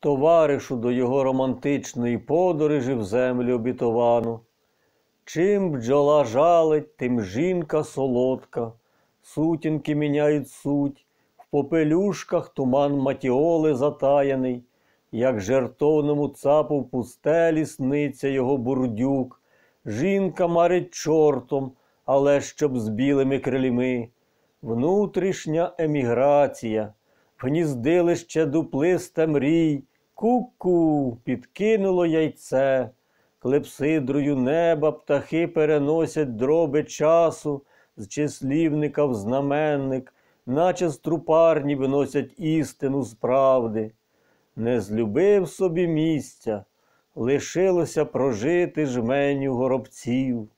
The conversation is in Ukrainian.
товаришу до його романтичної подорожі в землю обітовану. Чим бджола жалить, тим жінка солодка, сутінки міняють суть, в попелюшках туман матіоли затаяний, як жертовному цапу в пустелі сниться його бурдюк. Жінка марить чортом, але щоб з білими крильми. Внутрішня еміграція, гніздилище дуплисте мрій, ку-ку, підкинуло яйце. Клепсидрою неба птахи переносять дроби часу з числівника в знаменник, наче з трупарні виносять істину з правди. Не злюбив собі місця, лишилося прожити жменю горобців.